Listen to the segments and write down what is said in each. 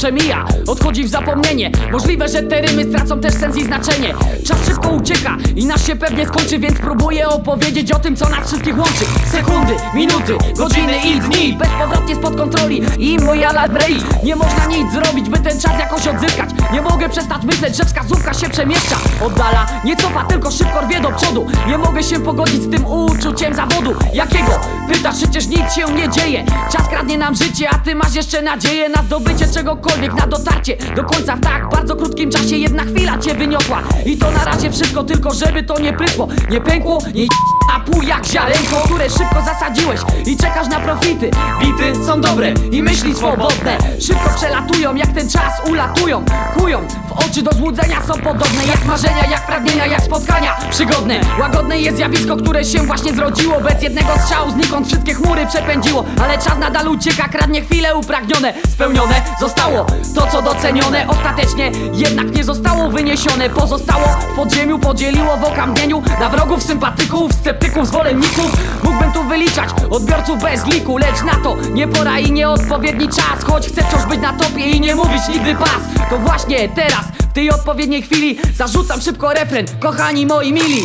przemija Odchodzi w zapomnienie. Możliwe, że te rymy stracą też sens i znaczenie. Czas szybko ucieka i nas się pewnie skończy Więc próbuję opowiedzieć o tym, co nas wszystkich łączy. Sekundy, minuty, godziny i dni. Bezpowrotnie spod kontroli i moja labrei Nie można nic zrobić, by ten czas jakoś odzyskać. Nie mogę przestać myśleć, że wskazówka się przemieszcza. Oddala, nie cofa, tylko szybko rwie do przodu. Nie mogę się pogodzić z tym uczuciem zawodu. Jakiego? Pytasz, przecież nic się nie dzieje. Czas kradnie nam życie, a ty masz jeszcze nadzieję Na zdobycie czegokolwiek, na dotarcie. Do końca W tak bardzo krótkim czasie jedna chwila cię wyniosła. I to na razie wszystko, tylko żeby to nie prysło. Nie pękło, nie a pół jak ziarenko, które szybko zasadziłeś. I czekasz na profity. Bity są dobre i myśli swobodne. Szybko przelatują, jak ten czas ulatują. Kują, oczy do złudzenia są podobne Jak marzenia, jak pragnienia, jak spotkania. Przygodne, łagodne jest zjawisko, które się właśnie zrodziło. Bez jednego strzału znikąd wszystkie chmury przepędziło. Ale czas nadal ucieka, kradnie chwile upragnione. Spełnione zostało to co docenione. Ostatecznie jednak nie zostało wyniesione. Pozostało w podziemiu, podzieliło w okamgnieniu. Na wrogów, sympatyków, sceptyków, zwolenników. Mógłbym tu wyliczać odbiorców bez liku Lecz na to nie pora i nieodpowiedni czas. Choć chcę wciąż być na topie i nie mówić nigdy pas To właśnie teraz, w tej odpowiedniej chwili Zarzucam szybko refren, kochani moi mili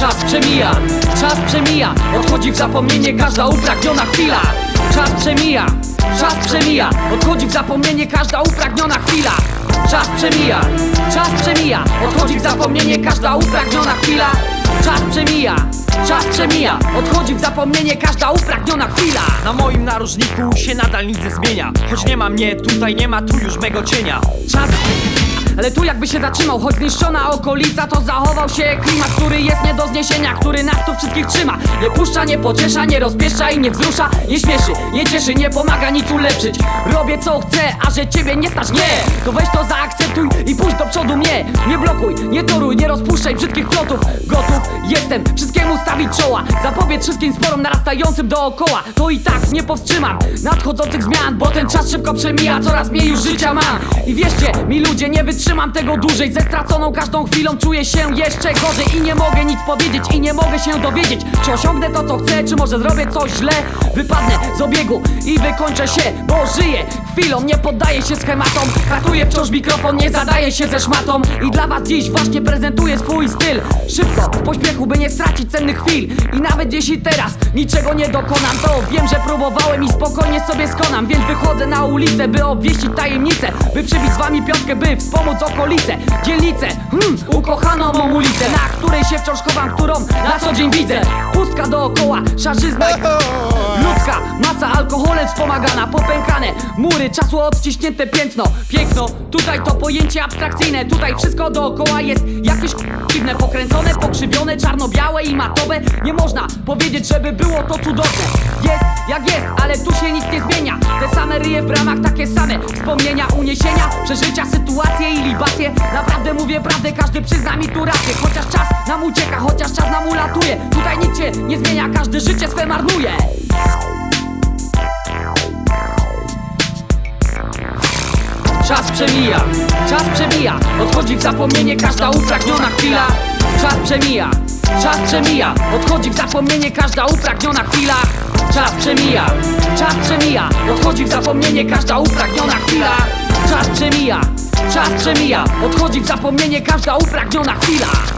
Czas przemija, czas przemija. Odchodzi w zapomnienie każda upragniona chwila. Czas przemija, czas przemija. Odchodzi w zapomnienie każda upragniona chwila. Czas przemija, czas przemija. Odchodzi w zapomnienie każda upragniona chwila. Czas przemija, czas przemija. Odchodzi w zapomnienie każda upragniona chwila. Na moim narożniku się nadal nic nie zmienia. Choć nie ma mnie, tutaj nie ma tu już mego cienia. Czas ale tu jakby się zatrzymał, choć zniszczona okolica To zachował się klimat, który jest nie do zniesienia Który nas tu wszystkich trzyma. Nie puszcza, nie pociesza, nie rozpieszcza i nie wzrusza Nie śmieszy, nie cieszy, nie pomaga nic ulepszyć Robię co chcę, a że ciebie nie stać, nie. To weź to zaakceptuj i pójdź do przodu mnie Nie blokuj, nie toruj, nie rozpuszczaj brzydkich plotów. Gotów jestem wszystkiemu stawić czoła Zapowiedz wszystkim sporom narastającym dookoła. To i tak nie powstrzymam nadchodzących zmian Bo ten czas szybko przemija, coraz mniej już życia mam. I wierzcie mi ludzie, nie wytrzymam tego dłużej Ze straconą każdą chwilą czuję się jeszcze gorzej. I nie mogę nic powiedzieć i nie mogę się dowiedzieć Czy osiągnę to co chcę, czy może zrobię coś źle. Wypadnę z obiegu i wykończę się, bo żyję chwilą Nie poddaję się schematom, traktuję wciąż mikrofon, nie zadaję się ze szmatą. I dla was dziś właśnie prezentuję swój styl. Szybko, w pośpiechu, by nie stracić cennych chwil. I nawet jeśli teraz niczego nie dokonam To wiem, że próbowałem i spokojnie sobie skonam. Więc wychodzę na ulicę, by obwieścić tajemnicę. By przybić z wami piątkę, by wspomóc okolice. Dzielnicę, hmm, ukochaną mą ulicę Na której się wciąż chowam, którą na co dzień widzę. Pustka dookoła, szarzyzna alkoholem wspomagana Popękane. Mury, czasu odciśnięte piętno Piękno, tutaj to pojęcie abstrakcyjne Tutaj wszystko dookoła jest jakieś dziwne. Pokręcone, pokrzywione, czarno-białe i matowe. Nie można powiedzieć, żeby było to cudowne. Jest jak jest, ale tu się nic nie zmienia. Te same ryje w bramach, takie same Wspomnienia, uniesienia, przeżycia, sytuacje i libacje. Naprawdę mówię prawdę, każdy przyzna mi tu rację. Chociaż czas nam ucieka, chociaż czas nam ulatuje. Tutaj nic się nie zmienia, każdy życie swe marnuje Czas przemija, czas przemija. Odchodzi w zapomnienie każda upragniona chwila. Czas przemija, czas przemija. Odchodzi w zapomnienie każda upragniona chwila. Czas przemija, czas przemija. Odchodzi w zapomnienie każda upragniona chwila. Czas przemija, czas przemija. Odchodzi w zapomnienie każda upragniona chwila